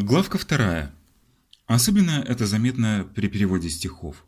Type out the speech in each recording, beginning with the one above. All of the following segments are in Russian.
Главка вторая. Особенно это заметно при переводе стихов.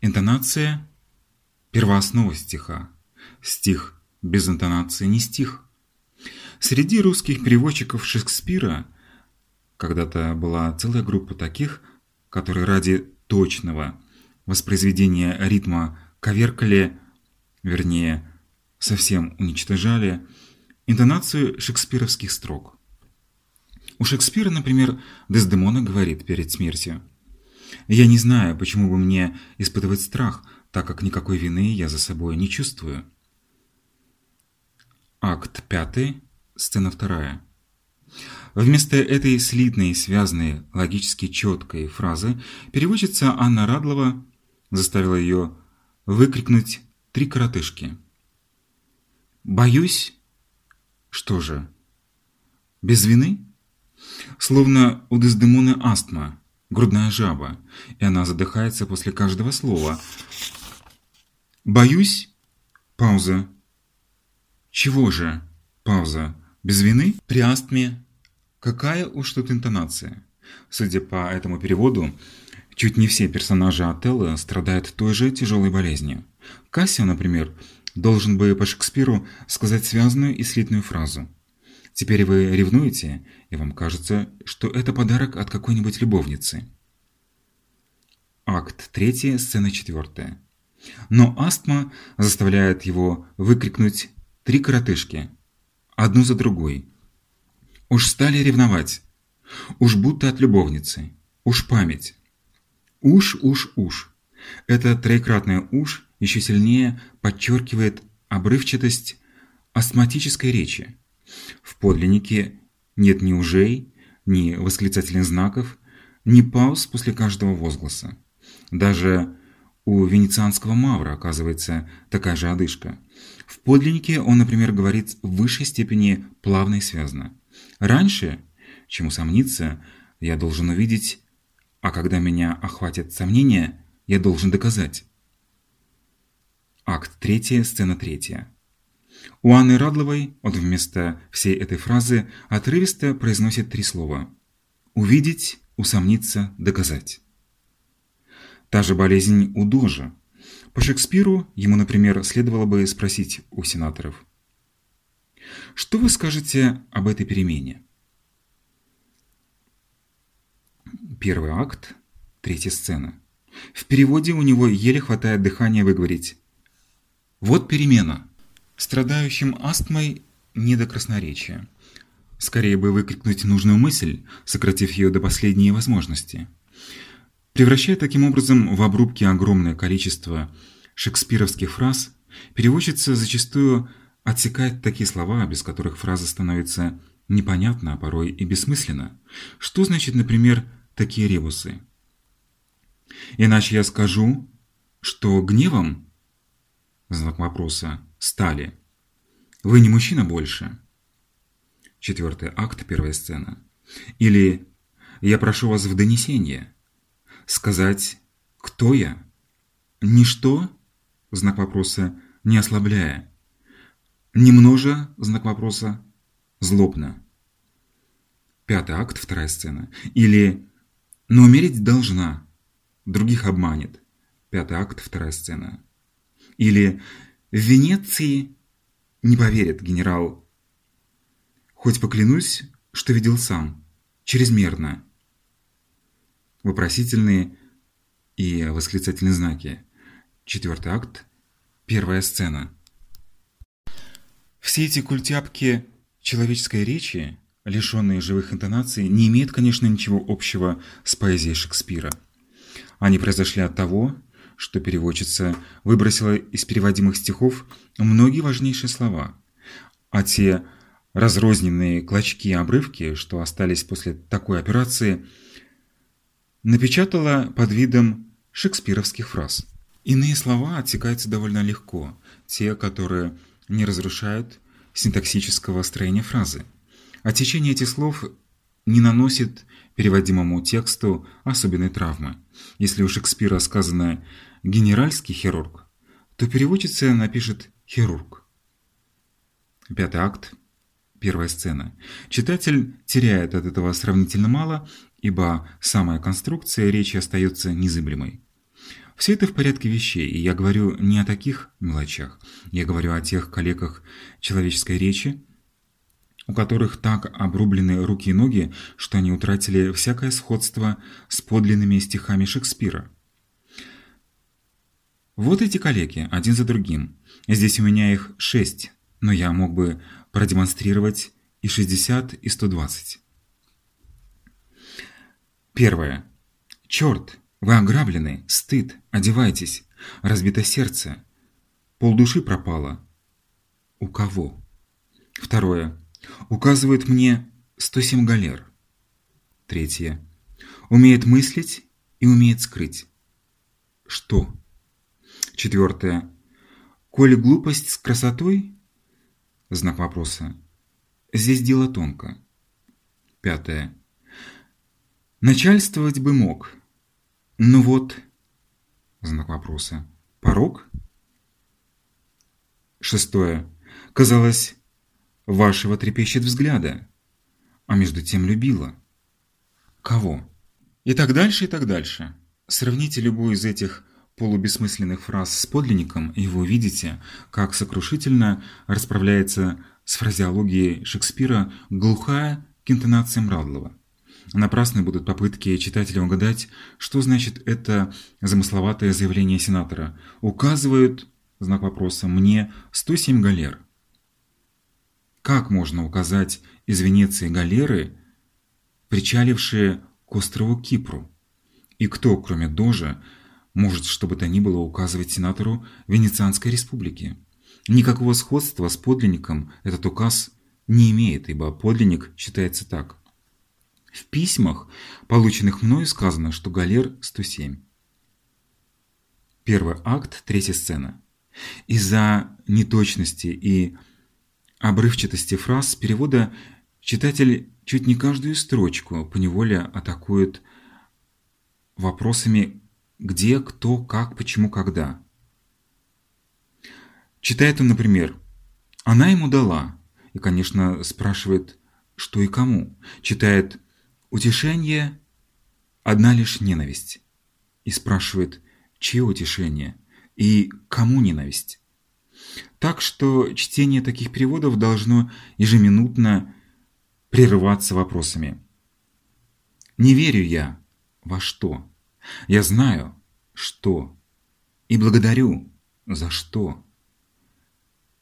Интонация – первооснова стиха. Стих без интонации не стих. Среди русских переводчиков Шекспира когда-то была целая группа таких, которые ради точного воспроизведения ритма коверкали, вернее, совсем уничтожали интонацию шекспировских строк. У Шекспира, например, Дездемона говорит перед смертью «Я не знаю, почему бы мне испытывать страх, так как никакой вины я за собой не чувствую». Акт 5, сцена 2. Вместо этой слитной, связанной, логически четкой фразы переводчица Анна Радлова заставила ее выкрикнуть три коротышки. «Боюсь?» «Что же? Без вины?» Словно у Дездемоны астма, грудная жаба, и она задыхается после каждого слова. «Боюсь?» Пауза. «Чего же?» Пауза. «Без вины?» При астме. Какая уж тут интонация? Судя по этому переводу, чуть не все персонажи Отелло страдают той же тяжелой болезнью. Кассио, например, должен бы по Шекспиру сказать связанную и слитную фразу – Теперь вы ревнуете, и вам кажется, что это подарок от какой-нибудь любовницы. Акт 3, сцена 4. Но астма заставляет его выкрикнуть три коротышки, одну за другой. Уж стали ревновать. Уж будто от любовницы. Уж память. Уж, уж, уж. Это троекратное «уж» еще сильнее подчеркивает обрывчатость астматической речи. В подлиннике нет ни ужей, ни восклицательных знаков, ни пауз после каждого возгласа. Даже у венецианского мавра оказывается такая же одышка. В подлиннике он, например, говорит в высшей степени плавно и связно. Раньше, чем усомниться, я должен увидеть, а когда меня охватят сомнения, я должен доказать. Акт 3, сцена 3. У Анны Радловой он вместо всей этой фразы отрывисто произносит три слова «увидеть», «усомниться», «доказать». Та же болезнь у Дожа. По Шекспиру ему, например, следовало бы спросить у сенаторов. Что вы скажете об этой перемене? Первый акт, третья сцена. В переводе у него еле хватает дыхания выговорить «Вот перемена». Страдающим астмой не до красноречия. Скорее бы выкрикнуть нужную мысль, сократив ее до последней возможности. Превращая таким образом в обрубки огромное количество шекспировских фраз, переводчица зачастую отсекает такие слова, без которых фраза становится непонятна, а порой и бессмысленна. Что значит, например, такие ребусы? Иначе я скажу, что гневом, знак вопроса, стали. Вы не мужчина больше. Четвертый акт, первая сцена. Или я прошу вас в донесение. Сказать, кто я? Ничто, знак вопроса, не ослабляя. Немножа, знак вопроса, злобно. Пятый акт, вторая сцена. Или но умереть должна, других обманет. Пятый акт, вторая сцена. Или в Венеции не поверит генерал. Хоть поклянусь, что видел сам. Чрезмерно. Вопросительные и восклицательные знаки. Четвертый акт. Первая сцена. Все эти культяпки человеческой речи, лишенные живых интонаций, не имеют, конечно, ничего общего с поэзией Шекспира. Они произошли от того, что переводчица выбросила из переводимых стихов многие важнейшие слова, а те разрозненные клочки и обрывки, что остались после такой операции, напечатала под видом шекспировских фраз. Иные слова отсекаются довольно легко, те, которые не разрушают синтаксического строения фразы. А течение этих слов не наносит переводимому тексту особенной травмы. Если у Шекспира сказано генеральский хирург, то переводчица напишет хирург. Пятый акт, первая сцена. Читатель теряет от этого сравнительно мало, ибо самая конструкция речи остается незыблемой. Все это в порядке вещей, и я говорю не о таких мелочах. Я говорю о тех коллегах человеческой речи, у которых так обрублены руки и ноги, что они утратили всякое сходство с подлинными стихами Шекспира. Вот эти коллеги, один за другим. Здесь у меня их шесть, но я мог бы продемонстрировать и 60, и 120. Первое. Черт, вы ограблены, стыд, одевайтесь, разбито сердце, полдуши пропало. У кого? Второе. Указывает мне 107 галер. Третье. Умеет мыслить и умеет скрыть. Что? Четвертое. Коли глупость с красотой? Знак вопроса. Здесь дело тонко. Пятое. Начальствовать бы мог. Ну вот. Знак вопроса. Порог? Шестое. Казалось, вашего трепещет взгляда, а между тем любила. Кого? И так дальше, и так дальше. Сравните любую из этих полубессмысленных фраз с подлинником, и вы увидите, как сокрушительно расправляется с фразеологией Шекспира глухая к интонациям Радлова. Напрасны будут попытки читателя угадать, что значит это замысловатое заявление сенатора. Указывают, знак вопроса, мне 107 галер. Как можно указать из Венеции галеры, причалившие к острову Кипру? И кто, кроме Дожа, может что бы то ни было указывать сенатору Венецианской республики. Никакого сходства с подлинником этот указ не имеет, ибо подлинник считается так. В письмах, полученных мною, сказано, что галер 107. Первый акт, третья сцена. Из-за неточности и обрывчатости фраз перевода читатель чуть не каждую строчку поневоле атакует вопросами где, кто, как, почему, когда. Читает он, например, «Она ему дала», и, конечно, спрашивает, что и кому. Читает «Утешение – одна лишь ненависть», и спрашивает, чье утешение и кому ненависть. Так что чтение таких переводов должно ежеминутно прерываться вопросами. «Не верю я. Во что?» Я знаю, что, и благодарю, за что.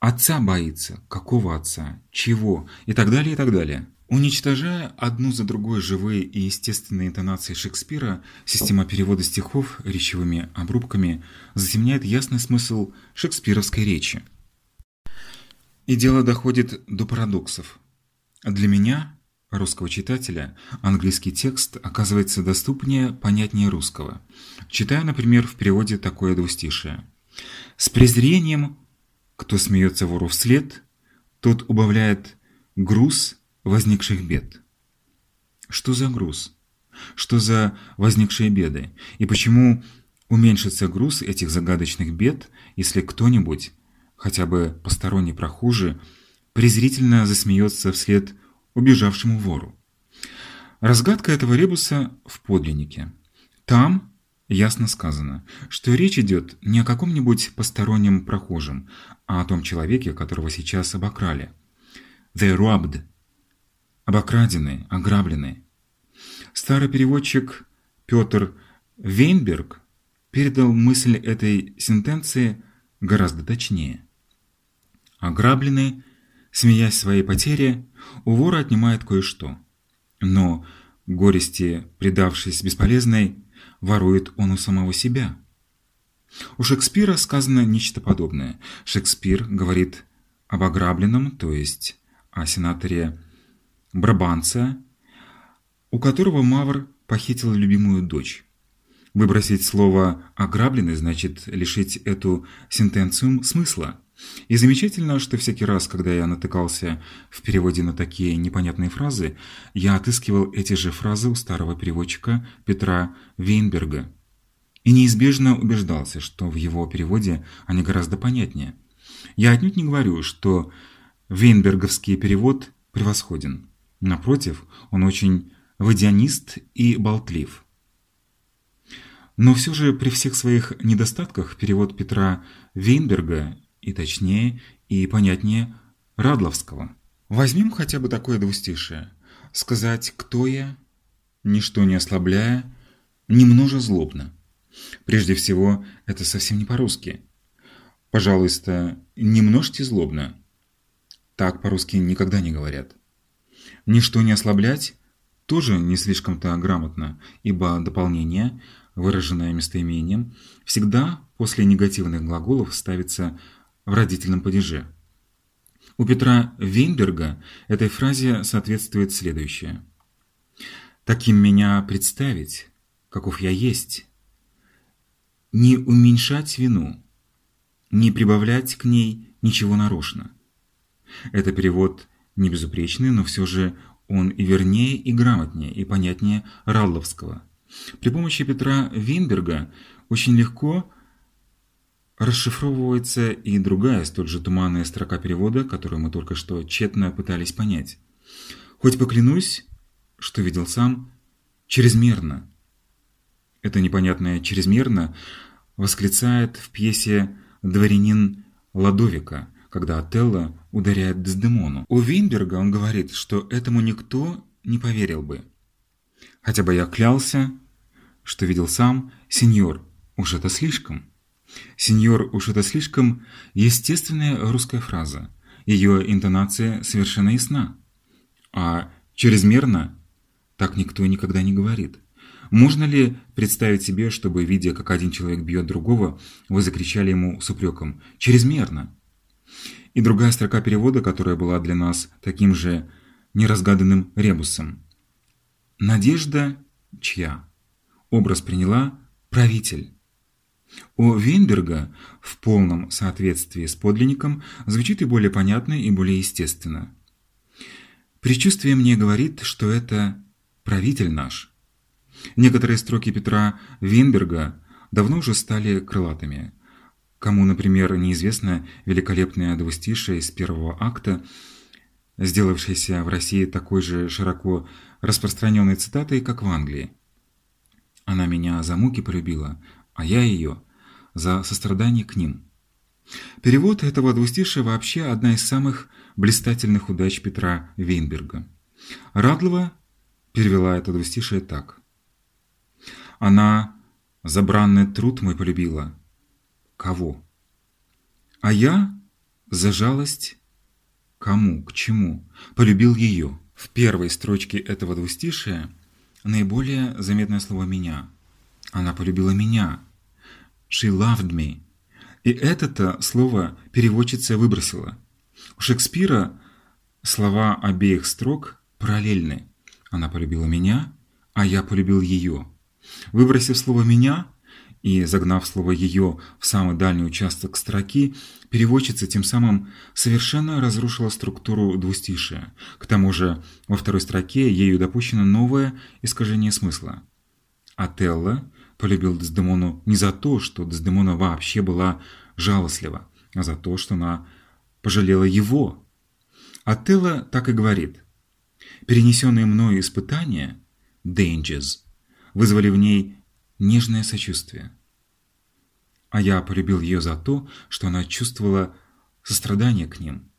Отца боится, какого отца, чего, и так далее, и так далее. Уничтожая одну за другой живые и естественные интонации Шекспира, система перевода стихов речевыми обрубками затемняет ясный смысл шекспировской речи. И дело доходит до парадоксов. Для меня русского читателя английский текст оказывается доступнее, понятнее русского. Читаю, например, в переводе такое двустишее. «С презрением, кто смеется вору вслед, тот убавляет груз возникших бед». Что за груз? Что за возникшие беды? И почему уменьшится груз этих загадочных бед, если кто-нибудь, хотя бы посторонний прохожий, презрительно засмеется вслед убежавшему вору. Разгадка этого ребуса в подлиннике. Там ясно сказано, что речь идет не о каком-нибудь постороннем прохожем, а о том человеке, которого сейчас обокрали. They robbed. Обокрадены, ограблены. Старый переводчик Петр Вейнберг передал мысль этой сентенции гораздо точнее. Ограблены Смеясь своей потере, у вора отнимает кое-что. Но, горести предавшись бесполезной, ворует он у самого себя. У Шекспира сказано нечто подобное. Шекспир говорит об ограбленном, то есть о сенаторе Брабанца, у которого Мавр похитил любимую дочь. Выбросить слово «ограбленный» значит лишить эту сентенцию смысла. И замечательно, что всякий раз, когда я натыкался в переводе на такие непонятные фразы, я отыскивал эти же фразы у старого переводчика Петра Вейнберга. И неизбежно убеждался, что в его переводе они гораздо понятнее. Я отнюдь не говорю, что вейнберговский перевод превосходен. Напротив, он очень водянист и болтлив. Но все же при всех своих недостатках перевод Петра Вейнберга и точнее, и понятнее Радловского. Возьмем хотя бы такое двустишее. Сказать «кто я?» ничто не ослабляя, немножко злобно. Прежде всего, это совсем не по-русски. Пожалуйста, не множьте злобно. Так по-русски никогда не говорят. Ничто не ослаблять тоже не слишком-то грамотно, ибо дополнение, выраженное местоимением, всегда после негативных глаголов ставится в родительном падеже. У Петра Вейнберга этой фразе соответствует следующее – таким меня представить, каков я есть, не уменьшать вину, не прибавлять к ней ничего нарочно. Это перевод не безупречный, но все же он и вернее, и грамотнее, и понятнее Ралловского. При помощи Петра Винберга очень легко расшифровывается и другая, столь же туманная строка перевода, которую мы только что тщетно пытались понять. Хоть поклянусь, что видел сам, чрезмерно. Это непонятное «чрезмерно» восклицает в пьесе «Дворянин Ладовика», когда Отелло ударяет Дездемону. У Винберга он говорит, что этому никто не поверил бы. Хотя бы я клялся, что видел сам, сеньор, уж это слишком. Сеньор, уж это слишком естественная русская фраза. Ее интонация совершенно ясна. А чрезмерно так никто никогда не говорит. Можно ли представить себе, чтобы, видя, как один человек бьет другого, вы закричали ему с упреком «чрезмерно»? И другая строка перевода, которая была для нас таким же неразгаданным ребусом. Надежда чья? Образ приняла правитель. У Вейнберга в полном соответствии с подлинником звучит и более понятно, и более естественно. Причувствие мне говорит, что это правитель наш. Некоторые строки Петра Винберга давно уже стали крылатыми. Кому, например, неизвестно великолепная двустишие из первого акта, сделавшаяся в России такой же широко распространенной цитатой, как в Англии. Она меня за муки полюбила, а я ее за сострадание к ним. Перевод этого двустишия вообще одна из самых блистательных удач Петра Вейнберга. Радлова перевела это двустишее так. Она за бранный труд мой полюбила. Кого? А я за жалость кому, к чему, полюбил ее. В первой строчке этого двустишия наиболее заметное слово «меня». Она полюбила меня. She loved me. И это-то слово переводчица выбросила. У Шекспира слова обеих строк параллельны. Она полюбила меня, а я полюбил ее. Выбросив слово «меня» и загнав слово «ее» в самый дальний участок строки, переводчица тем самым совершенно разрушила структуру двустишия. К тому же во второй строке ею допущено новое искажение смысла. Отелло полюбил Дездемону не за то, что Дездемона вообще была жалостлива, а за то, что она пожалела его. Отелло так и говорит – Перенесенные мною испытания, dangers, вызвали в ней нежное сочувствие. А я полюбил ее за то, что она чувствовала сострадание к ним.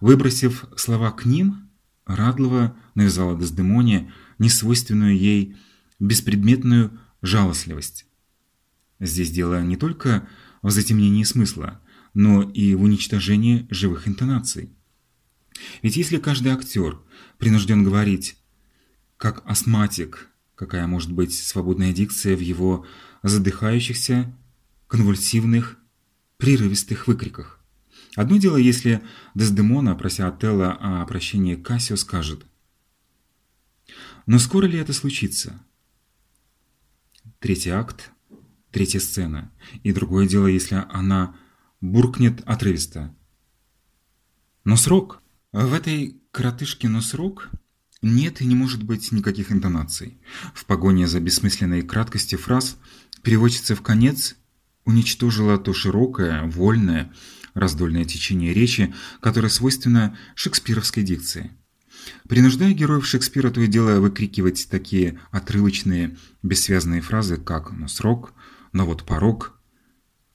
Выбросив слова «к ним», Радлова навязала Дездемоне несвойственную ей беспредметную жалостливость. Здесь дело не только в затемнении смысла, но и в уничтожении живых интонаций. Ведь если каждый актер принужден говорить, как астматик, какая может быть свободная дикция в его задыхающихся, конвульсивных, прерывистых выкриках. Одно дело, если Дездемона, прося Отелло о прощении Кассио, скажет «Но скоро ли это случится?» Третий акт, третья сцена. И другое дело, если она буркнет отрывисто. «Но срок!» В этой коротышкину срок нет и не может быть никаких интонаций. В погоне за бессмысленной краткостью фраз переводчица в конец уничтожила то широкое, вольное, раздольное течение речи, которое свойственно шекспировской дикции. Принуждая героев Шекспира то и дело выкрикивать такие отрывочные, бессвязные фразы, как «но срок», «но вот порог»,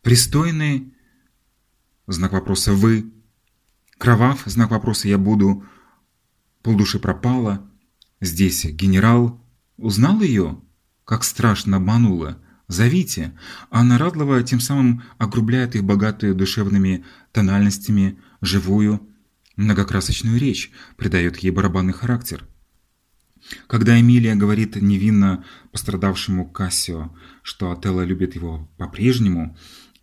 «пристойный», знак вопроса «вы», «кровав», знак вопроса «я буду», «полдуши пропало», «здесь генерал», «узнал ее?» «Как страшно обманула», «зовите», Анна Радлова тем самым огрубляет их богатую душевными тональностями, живую, многокрасочную речь, придает ей барабанный характер. Когда Эмилия говорит невинно пострадавшему Кассио, что Отелло любит его по-прежнему,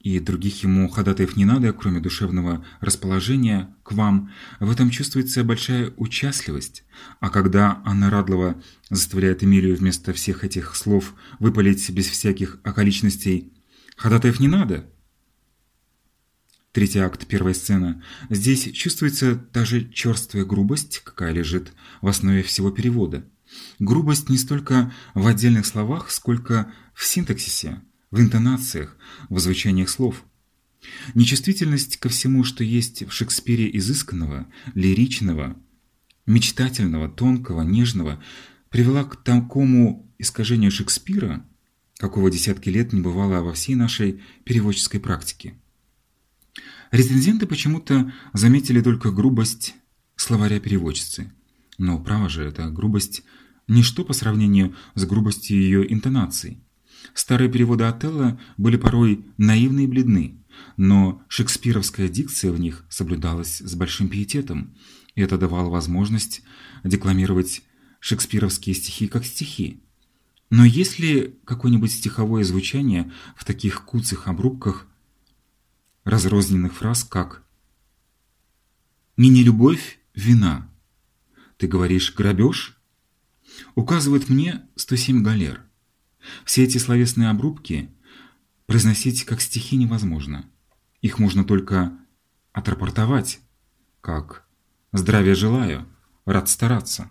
и других ему ходатаев не надо, кроме душевного расположения к вам, в этом чувствуется большая участливость. А когда Анна Радлова заставляет Эмилию вместо всех этих слов выпалить без всяких околичностей «ходатаев не надо», Третий акт, первая сцена. Здесь чувствуется та же черствая грубость, какая лежит в основе всего перевода. Грубость не столько в отдельных словах, сколько в синтаксисе, в интонациях, в звучаниях слов. Нечувствительность ко всему, что есть в Шекспире изысканного, лиричного, мечтательного, тонкого, нежного, привела к такому искажению Шекспира, какого десятки лет не бывало во всей нашей переводческой практике. Рецензенты почему-то заметили только грубость словаря переводчицы. Но, право же, эта грубость – ничто по сравнению с грубостью ее интонаций. Старые переводы Отелло были порой наивны и бледны, но шекспировская дикция в них соблюдалась с большим пиететом, и это давало возможность декламировать шекспировские стихи как стихи. Но есть ли какое-нибудь стиховое звучание в таких куцых обрубках, разрозненных фраз, как «Не нелюбовь – вина», «Ты говоришь грабеж?» указывает мне 107 галер. Все эти словесные обрубки произносить как стихи невозможно. Их можно только отрапортовать, как «Здравия желаю, рад стараться».